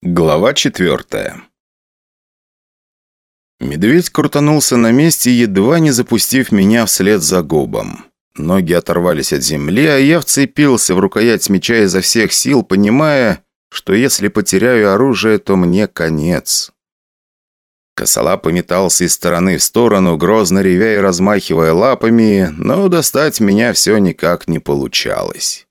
Глава четвертая Медведь крутанулся на месте, едва не запустив меня вслед за губом. Ноги оторвались от земли, а я вцепился в рукоять меча изо всех сил, понимая, что если потеряю оружие, то мне конец. Косолап метался из стороны в сторону, грозно ревя и размахивая лапами, но достать меня все никак не получалось.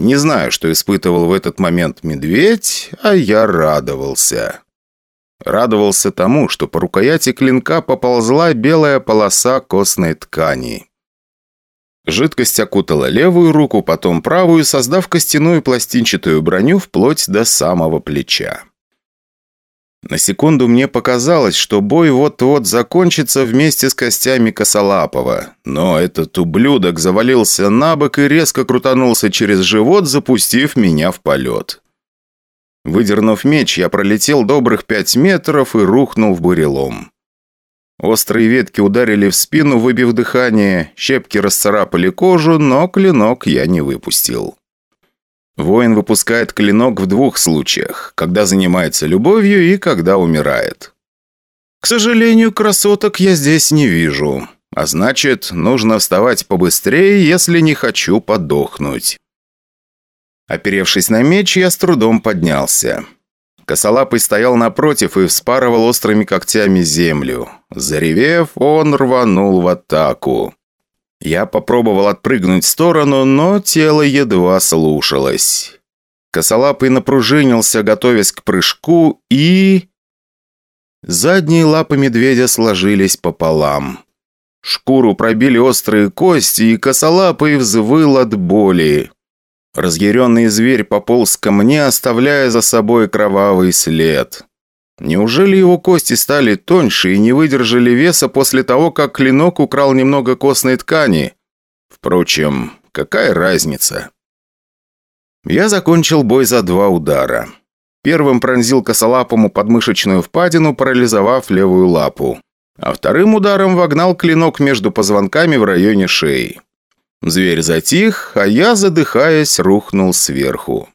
Не знаю, что испытывал в этот момент медведь, а я радовался. Радовался тому, что по рукояти клинка поползла белая полоса костной ткани. Жидкость окутала левую руку, потом правую, создав костяную пластинчатую броню вплоть до самого плеча. На секунду мне показалось, что бой вот-вот закончится вместе с костями Косолапова. Но этот ублюдок завалился на бок и резко крутанулся через живот, запустив меня в полет. Выдернув меч, я пролетел добрых пять метров и рухнул в бурелом. Острые ветки ударили в спину, выбив дыхание, щепки расцарапали кожу, но клинок я не выпустил. Воин выпускает клинок в двух случаях, когда занимается любовью и когда умирает. К сожалению, красоток я здесь не вижу. А значит, нужно вставать побыстрее, если не хочу подохнуть. Оперевшись на меч, я с трудом поднялся. Косолапый стоял напротив и вспарывал острыми когтями землю. Заревев, он рванул в атаку. Я попробовал отпрыгнуть в сторону, но тело едва слушалось. Косолапый напружинился, готовясь к прыжку, и... Задние лапы медведя сложились пополам. Шкуру пробили острые кости, и косолапый взвыл от боли. Разъяренный зверь пополз ко мне, оставляя за собой кровавый след. Неужели его кости стали тоньше и не выдержали веса после того, как клинок украл немного костной ткани? Впрочем, какая разница? Я закончил бой за два удара. Первым пронзил косолапому подмышечную впадину, парализовав левую лапу. А вторым ударом вогнал клинок между позвонками в районе шеи. Зверь затих, а я, задыхаясь, рухнул сверху.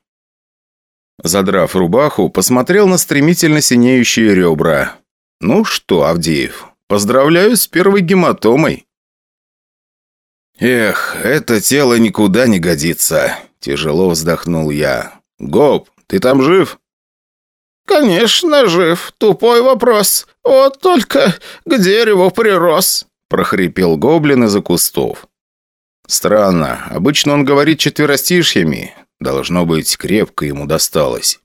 Задрав рубаху, посмотрел на стремительно синеющие ребра. «Ну что, Авдеев, поздравляю с первой гематомой!» «Эх, это тело никуда не годится!» Тяжело вздохнул я. «Гоп, ты там жив?» «Конечно жив. Тупой вопрос. Вот только к дереву прирос», – прохрипел гоблин из-за кустов. «Странно. Обычно он говорит четверостишьями. Должно быть, крепко ему досталось.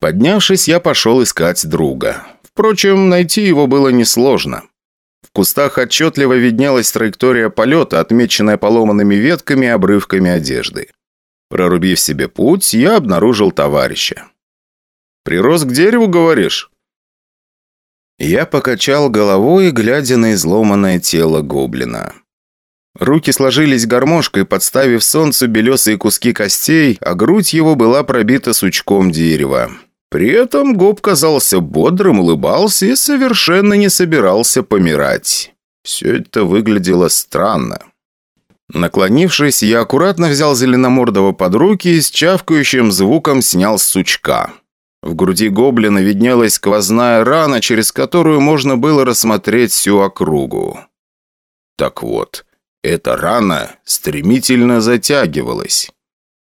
Поднявшись, я пошел искать друга. Впрочем, найти его было несложно. В кустах отчетливо виднелась траектория полета, отмеченная поломанными ветками и обрывками одежды. Прорубив себе путь, я обнаружил товарища. «Прирос к дереву, говоришь?» Я покачал головой, глядя на изломанное тело гоблина. Руки сложились гармошкой, подставив солнцу белесые куски костей, а грудь его была пробита сучком дерева. При этом Гоб казался бодрым, улыбался и совершенно не собирался помирать. Все это выглядело странно. Наклонившись, я аккуратно взял Зеленомордого под руки и с чавкающим звуком снял с сучка. В груди гоблина виднелась сквозная рана, через которую можно было рассмотреть всю округу. Так вот, эта рана стремительно затягивалась.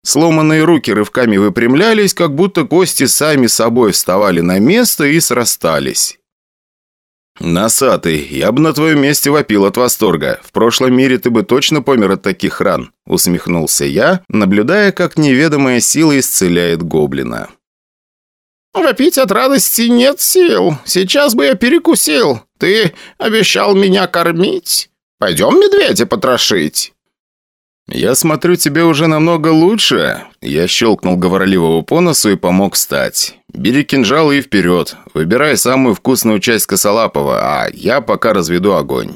Сломанные руки рывками выпрямлялись, как будто кости сами собой вставали на место и срастались. «Носатый, я бы на твоем месте вопил от восторга. В прошлом мире ты бы точно помер от таких ран», — усмехнулся я, наблюдая, как неведомая сила исцеляет гоблина. «Вопить от радости нет сил. Сейчас бы я перекусил. Ты обещал меня кормить. Пойдем медведя потрошить». «Я смотрю, тебе уже намного лучше». Я щелкнул говорливого по носу и помог встать. «Бери кинжал и вперед. Выбирай самую вкусную часть косолапого, а я пока разведу огонь».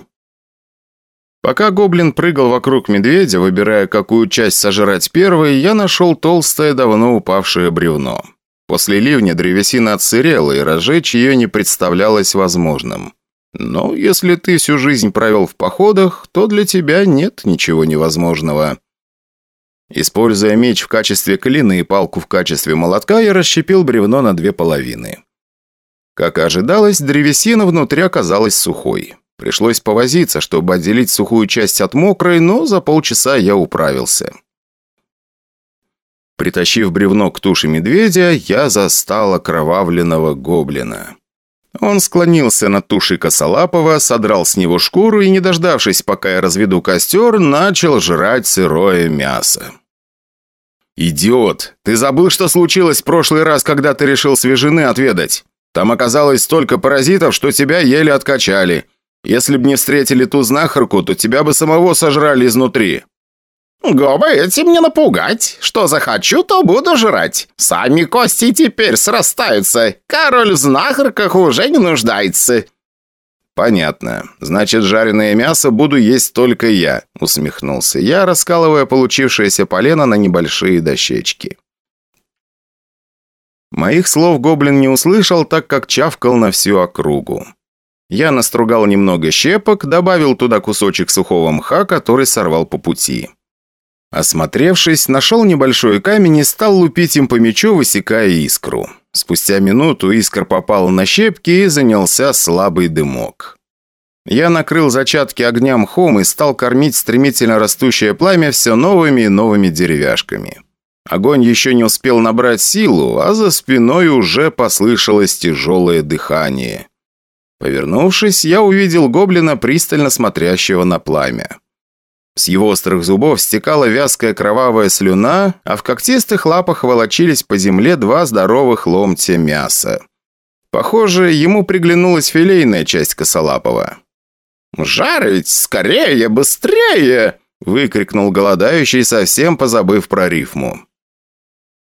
Пока гоблин прыгал вокруг медведя, выбирая, какую часть сожрать первой, я нашел толстое, давно упавшее бревно. После ливня древесина отсырела, и разжечь ее не представлялось возможным. Но если ты всю жизнь провел в походах, то для тебя нет ничего невозможного. Используя меч в качестве клина и палку в качестве молотка, я расщепил бревно на две половины. Как и ожидалось, древесина внутри оказалась сухой. Пришлось повозиться, чтобы отделить сухую часть от мокрой, но за полчаса я управился. Притащив бревно к туше медведя, я застал окровавленного гоблина. Он склонился над тушей косолапого, содрал с него шкуру и, не дождавшись, пока я разведу костер, начал жрать сырое мясо. «Идиот! Ты забыл, что случилось в прошлый раз, когда ты решил свежины отведать? Там оказалось столько паразитов, что тебя еле откачали. Если б не встретили ту знахарку, то тебя бы самого сожрали изнутри». «Гоба этим не напугать. Что захочу, то буду жрать. Сами кости теперь срастаются. Король в знахарках уже не нуждается». «Понятно. Значит, жареное мясо буду есть только я», — усмехнулся я, раскалывая получившееся полено на небольшие дощечки. Моих слов гоблин не услышал, так как чавкал на всю округу. Я настругал немного щепок, добавил туда кусочек сухого мха, который сорвал по пути. Осмотревшись, нашел небольшой камень и стал лупить им по мечу, высекая искру. Спустя минуту искра попала на щепки и занялся слабый дымок. Я накрыл зачатки огня мхом и стал кормить стремительно растущее пламя все новыми и новыми деревяшками. Огонь еще не успел набрать силу, а за спиной уже послышалось тяжелое дыхание. Повернувшись, я увидел гоблина, пристально смотрящего на пламя. С его острых зубов стекала вязкая кровавая слюна, а в когтистых лапах волочились по земле два здоровых ломтя мяса. Похоже, ему приглянулась филейная часть косолапого. «Жарить! Скорее! Быстрее!» выкрикнул голодающий, совсем позабыв про рифму.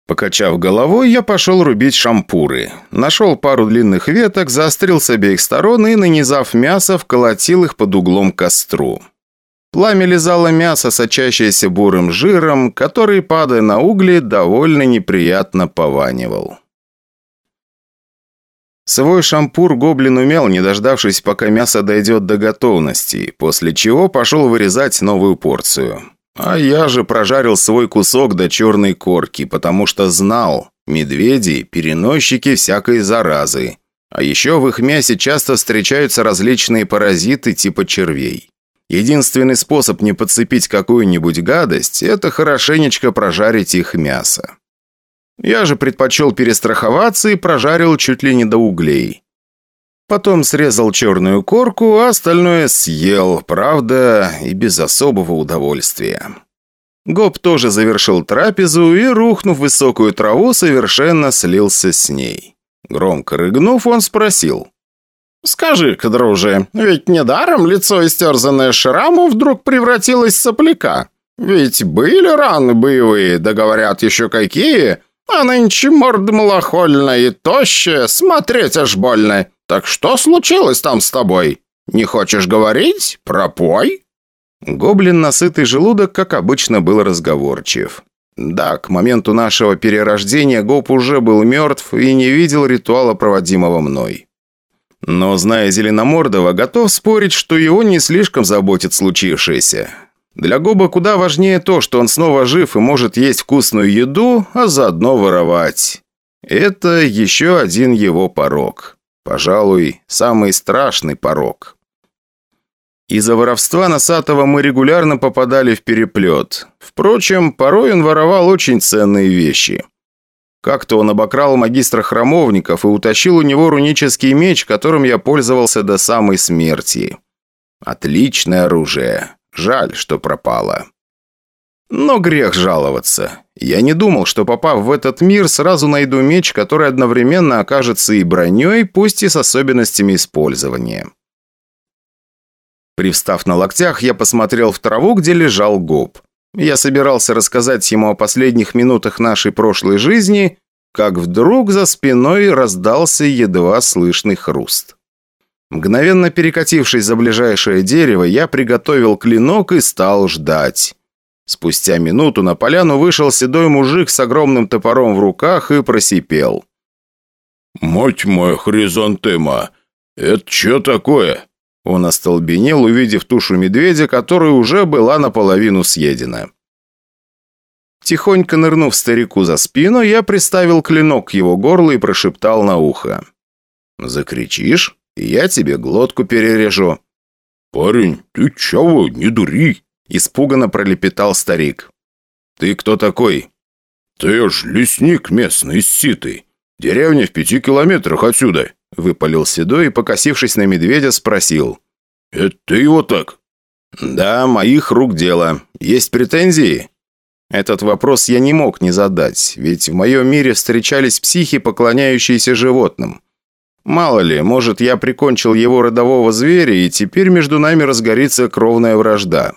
Покачав головой, я пошел рубить шампуры. Нашел пару длинных веток, заострил с обеих сторон и, нанизав мясо, вколотил их под углом к костру. Пламя лизало мясо, сочащееся бурым жиром, который, падая на угли, довольно неприятно пованивал. Свой шампур гоблин умел, не дождавшись, пока мясо дойдет до готовности, после чего пошел вырезать новую порцию. А я же прожарил свой кусок до черной корки, потому что знал, медведи – переносчики всякой заразы. А еще в их мясе часто встречаются различные паразиты типа червей. Единственный способ не подцепить какую-нибудь гадость – это хорошенечко прожарить их мясо. Я же предпочел перестраховаться и прожарил чуть ли не до углей. Потом срезал черную корку, а остальное съел, правда, и без особого удовольствия. Гоб тоже завершил трапезу и, рухнув в высокую траву, совершенно слился с ней. Громко рыгнув, он спросил. «Скажи-ка, друже, ведь недаром лицо, истерзанное шрамом, вдруг превратилось в сопляка? Ведь были раны боевые, да говорят еще какие, а нынче морда малохольная и тощая, смотреть аж больно. Так что случилось там с тобой? Не хочешь говорить? Пропой?» Гоблин на сытый желудок, как обычно, был разговорчив. Да, к моменту нашего перерождения Гоб уже был мертв и не видел ритуала, проводимого мной. Но, зная Зеленомордова, готов спорить, что его не слишком заботит случившееся. Для Гоба куда важнее то, что он снова жив и может есть вкусную еду, а заодно воровать. Это еще один его порог. Пожалуй, самый страшный порог. Из-за воровства Носатого мы регулярно попадали в переплет. Впрочем, порой он воровал очень ценные вещи. Как-то он обокрал магистра храмовников и утащил у него рунический меч, которым я пользовался до самой смерти. Отличное оружие. Жаль, что пропало. Но грех жаловаться. Я не думал, что попав в этот мир, сразу найду меч, который одновременно окажется и броней, пусть и с особенностями использования. Привстав на локтях, я посмотрел в траву, где лежал гоб. Я собирался рассказать ему о последних минутах нашей прошлой жизни, как вдруг за спиной раздался едва слышный хруст. Мгновенно перекатившись за ближайшее дерево, я приготовил клинок и стал ждать. Спустя минуту на поляну вышел седой мужик с огромным топором в руках и просипел. «Мать моя хризантема! Это что такое?» Он остолбенел, увидев тушу медведя, которая уже была наполовину съедена. Тихонько нырнув старику за спину, я приставил клинок к его горлу и прошептал на ухо. «Закричишь, и я тебе глотку перережу». «Парень, ты чего, не дури!» Испуганно пролепетал старик. «Ты кто такой?» «Ты ж лесник местный из Ситы. Деревня в пяти километрах отсюда», — выпалил Седой и, покосившись на медведя, спросил. «Это его так?» «Да, моих рук дело. Есть претензии?» Этот вопрос я не мог не задать, ведь в моем мире встречались психи, поклоняющиеся животным. Мало ли, может, я прикончил его родового зверя, и теперь между нами разгорится кровная вражда.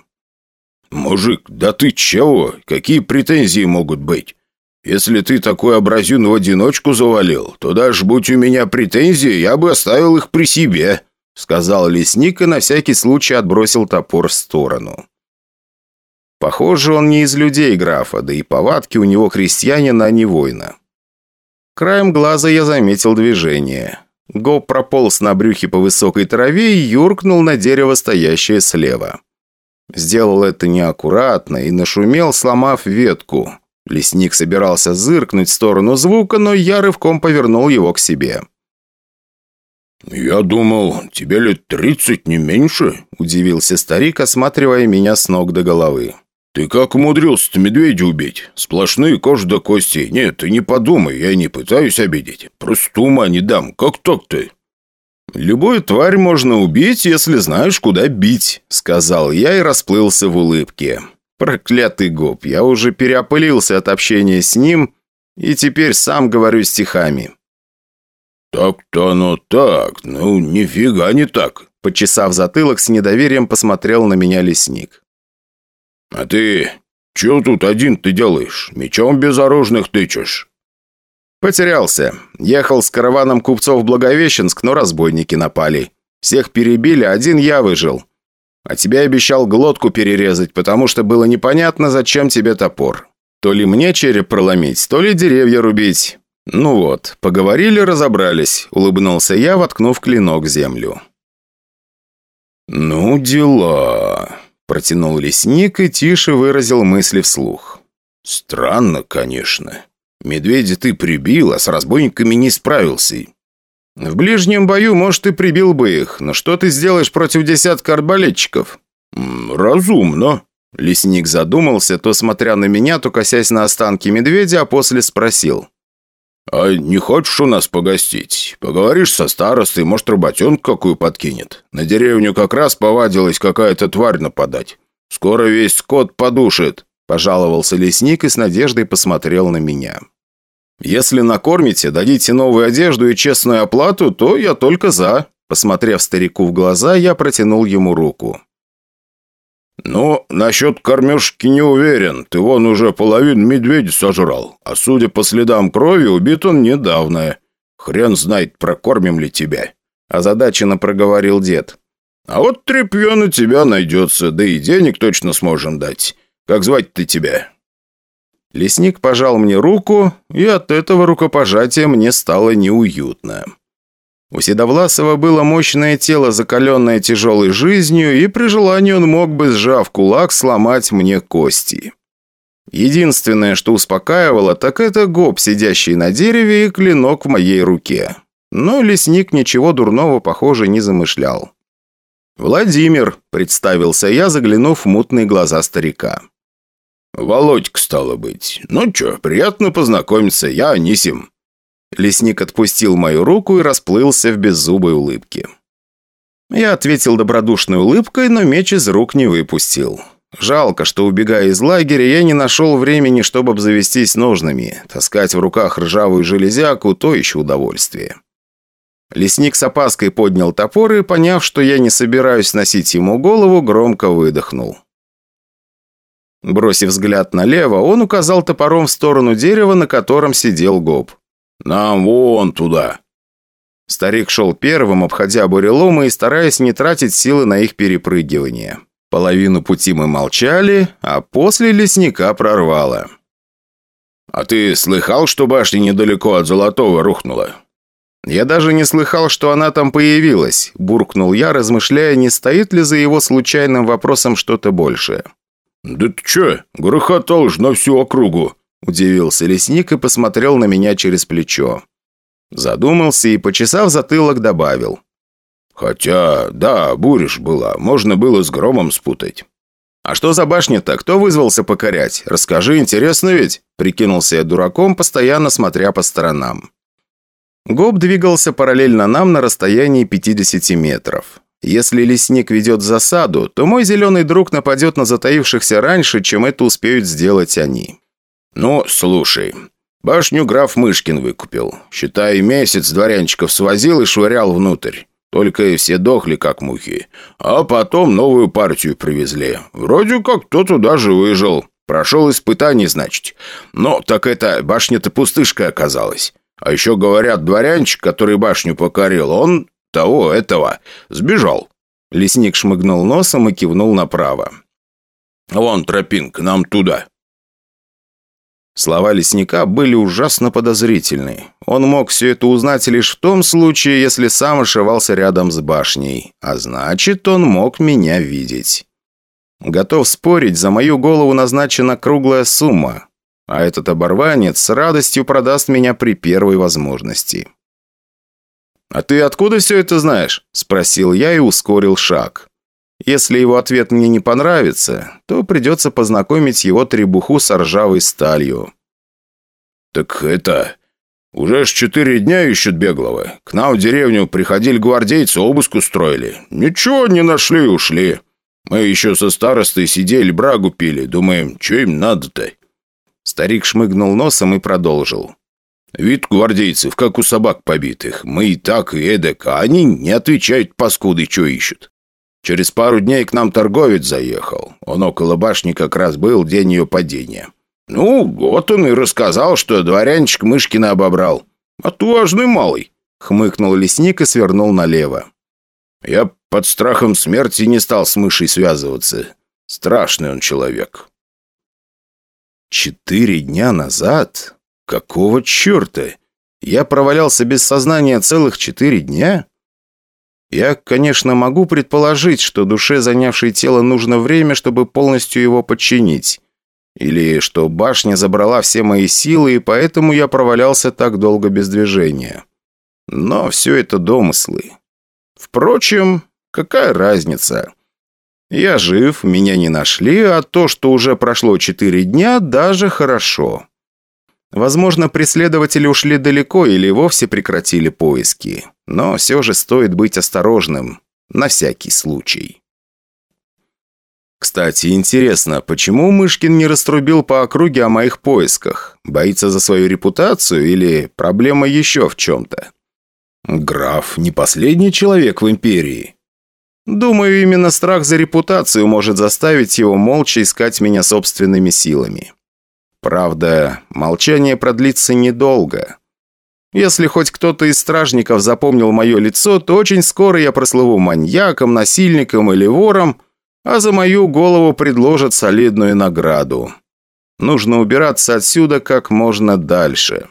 «Мужик, да ты чего? Какие претензии могут быть? Если ты такой образюн в одиночку завалил, то даже будь у меня претензии, я бы оставил их при себе», сказал лесник и на всякий случай отбросил топор в сторону. Похоже, он не из людей графа, да и повадки у него крестьянина, а не воина. Краем глаза я заметил движение. Гоб прополз на брюхе по высокой траве и юркнул на дерево, стоящее слева. Сделал это неаккуратно и нашумел, сломав ветку. Лесник собирался зыркнуть в сторону звука, но я рывком повернул его к себе. «Я думал, тебе лет тридцать, не меньше?» – удивился старик, осматривая меня с ног до головы. «Ты как умудрился-то медведя убить? Сплошные кожи до кости. Нет, ты не подумай, я не пытаюсь обидеть. Просто ума не дам. Как так-то?» «Любую тварь можно убить, если знаешь, куда бить», — сказал я и расплылся в улыбке. «Проклятый гоп, я уже переопылился от общения с ним и теперь сам говорю стихами». «Так-то оно так, ну нифига не так», — почесав затылок, с недоверием посмотрел на меня лесник. «А ты чё тут один ты делаешь? Мечом безоружных тычешь?» «Потерялся. Ехал с караваном купцов в Благовещенск, но разбойники напали. Всех перебили, один я выжил. А тебе обещал глотку перерезать, потому что было непонятно, зачем тебе топор. То ли мне череп проломить, то ли деревья рубить. Ну вот, поговорили, разобрались», — улыбнулся я, воткнув клинок в землю. «Ну, дела...» — протянул лесник и тише выразил мысли вслух. «Странно, конечно. Медведя ты прибил, а с разбойниками не справился. В ближнем бою, может, и прибил бы их, но что ты сделаешь против десятка арбалетчиков? Разумно. Лесник задумался, то смотря на меня, то косясь на останки медведя, а после спросил. «А не хочешь у нас погостить? Поговоришь со старостой, может, работенку какую подкинет. На деревню как раз повадилась какая-то тварь нападать. Скоро весь скот подушит». Пожаловался лесник и с надеждой посмотрел на меня. «Если накормите, дадите новую одежду и честную оплату, то я только за». Посмотрев старику в глаза, я протянул ему руку. «Ну, насчет кормежки не уверен. Ты вон уже половину медведя сожрал. А судя по следам крови, убит он недавно. Хрен знает, прокормим ли тебя». Озадаченно проговорил дед. «А вот тряпье на тебя найдется, да и денег точно сможем дать. Как звать-то тебя?» Лесник пожал мне руку, и от этого рукопожатия мне стало неуютно. У Седовласова было мощное тело, закаленное тяжелой жизнью, и при желании он мог бы, сжав кулак, сломать мне кости. Единственное, что успокаивало, так это гоб, сидящий на дереве, и клинок в моей руке. Но лесник ничего дурного, похоже, не замышлял. «Владимир», — представился я, заглянув в мутные глаза старика. «Володька, стало быть. Ну чё, приятно познакомиться, я Анисим». Лесник отпустил мою руку и расплылся в беззубой улыбке. Я ответил добродушной улыбкой, но меч из рук не выпустил. Жалко, что, убегая из лагеря, я не нашел времени, чтобы обзавестись ножными. Таскать в руках ржавую железяку – то еще удовольствие. Лесник с опаской поднял топор и, поняв, что я не собираюсь носить ему голову, громко выдохнул. Бросив взгляд налево, он указал топором в сторону дерева, на котором сидел Гоб. «Нам вон туда!» Старик шел первым, обходя буреломы и стараясь не тратить силы на их перепрыгивание. Половину пути мы молчали, а после лесника прорвало. «А ты слыхал, что башня недалеко от Золотого рухнула?» «Я даже не слыхал, что она там появилась», – буркнул я, размышляя, не стоит ли за его случайным вопросом что-то большее. «Да ты че, грохотал ж на всю округу!» Удивился лесник и посмотрел на меня через плечо. Задумался и, почесав затылок, добавил. «Хотя, да, буришь была, можно было с громом спутать». «А что за башня-то? Кто вызвался покорять? Расскажи, интересно ведь?» Прикинулся я дураком, постоянно смотря по сторонам. Гоб двигался параллельно нам на расстоянии 50 метров. Если лесник ведет засаду, то мой зеленый друг нападет на затаившихся раньше, чем это успеют сделать они. «Ну, слушай, башню граф Мышкин выкупил. Считай, месяц дворянчиков свозил и швырял внутрь. Только все дохли, как мухи. А потом новую партию привезли. Вроде как кто-то даже выжил. Прошел испытание, значит. Но так это башня-то пустышка оказалась. А еще говорят, дворянчик, который башню покорил, он того, этого, сбежал». Лесник шмыгнул носом и кивнул направо. «Вон тропинка, нам туда». Слова лесника были ужасно подозрительны. Он мог все это узнать лишь в том случае, если сам ошивался рядом с башней. А значит, он мог меня видеть. Готов спорить, за мою голову назначена круглая сумма. А этот оборванец с радостью продаст меня при первой возможности. «А ты откуда все это знаешь?» – спросил я и ускорил шаг. Если его ответ мне не понравится, то придется познакомить его требуху с ржавой сталью. «Так это... Уже ж четыре дня ищут беглого. К нам в деревню приходили гвардейцы, обыск устроили. Ничего не нашли ушли. Мы еще со старостой сидели, брагу пили. Думаем, что им надо-то?» Старик шмыгнул носом и продолжил. Вид гвардейцев, как у собак побитых. Мы и так, и эдак, а они не отвечают паскуды, что ищут. Через пару дней к нам торговец заехал. Он около башни как раз был день ее падения. Ну, вот он и рассказал, что дворянчик Мышкина обобрал. Отважный малый. Хмыкнул лесник и свернул налево. Я под страхом смерти не стал с мышей связываться. Страшный он человек. Четыре дня назад Какого черта? Я провалялся без сознания целых четыре дня? Я, конечно, могу предположить, что душе, занявшей тело, нужно время, чтобы полностью его подчинить. Или что башня забрала все мои силы, и поэтому я провалялся так долго без движения. Но все это домыслы. Впрочем, какая разница? Я жив, меня не нашли, а то, что уже прошло четыре дня, даже хорошо. Возможно, преследователи ушли далеко или вовсе прекратили поиски. Но все же стоит быть осторожным. На всякий случай. Кстати, интересно, почему Мышкин не раструбил по округе о моих поисках? Боится за свою репутацию или проблема еще в чем-то? Граф не последний человек в империи. Думаю, именно страх за репутацию может заставить его молча искать меня собственными силами. Правда, молчание продлится недолго. Если хоть кто-то из стражников запомнил мое лицо, то очень скоро я прослыву маньяком, насильником или вором, а за мою голову предложат солидную награду. Нужно убираться отсюда как можно дальше.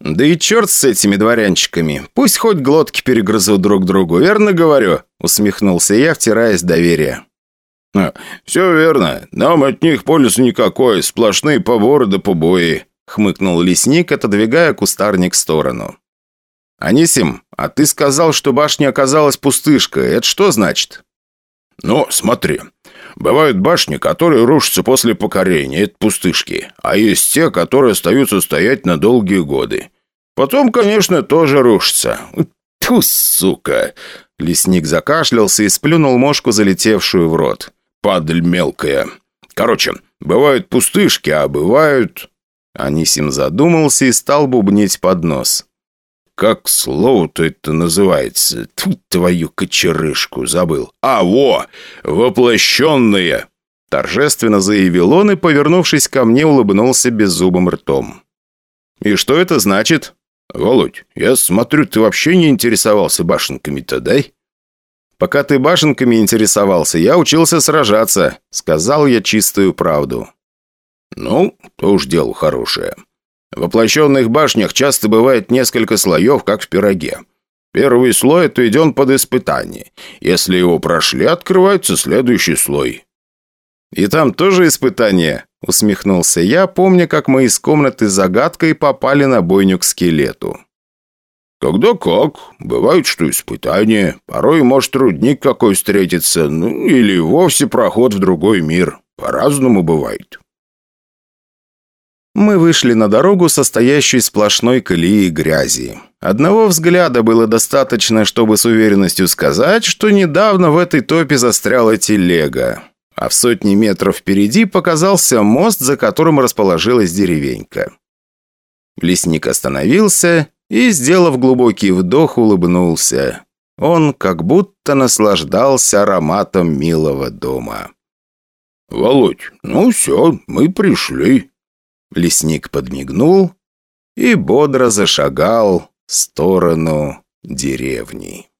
«Да и черт с этими дворянчиками. Пусть хоть глотки перегрызут друг другу, верно говорю?» Усмехнулся я, втираясь доверие. «Все верно. Нам от них пользы никакой. Сплошные поборы да побои», — хмыкнул лесник, отодвигая кустарник в сторону. «Анисим, а ты сказал, что башня оказалась пустышкой. Это что значит?» «Ну, смотри. Бывают башни, которые рушатся после покорения. Это пустышки. А есть те, которые остаются стоять на долгие годы. Потом, конечно, тоже рушатся. Тьфу, сука!» Лесник закашлялся и сплюнул мошку, залетевшую в рот падаль мелкая. Короче, бывают пустышки, а бывают...» Анисим задумался и стал бубнить под нос. «Как слово-то это называется? Тут твою кочерышку забыл. А, во! Воплощенные!» Торжественно заявил он и, повернувшись ко мне, улыбнулся беззубым ртом. «И что это значит?» «Володь, я смотрю, ты вообще не интересовался башенками-то, дай?» Пока ты башенками интересовался, я учился сражаться», — сказал я чистую правду. «Ну, то уж дело хорошее. В воплощенных башнях часто бывает несколько слоев, как в пироге. Первый слой отведен под испытание. Если его прошли, открывается следующий слой». «И там тоже испытания?» – усмехнулся я, помня, как мы из комнаты загадкой попали на бойню к скелету. «Когда как. Бывает, что испытания. Порой может рудник какой встретиться, ну или вовсе проход в другой мир. По-разному бывает». Мы вышли на дорогу, состоящую из сплошной колеи грязи. Одного взгляда было достаточно, чтобы с уверенностью сказать, что недавно в этой топе застряла телега. А в сотни метров впереди показался мост, за которым расположилась деревенька. Лесник остановился и, сделав глубокий вдох, улыбнулся. Он как будто наслаждался ароматом милого дома. «Володь, ну все, мы пришли», Лесник подмигнул и бодро зашагал в сторону деревни.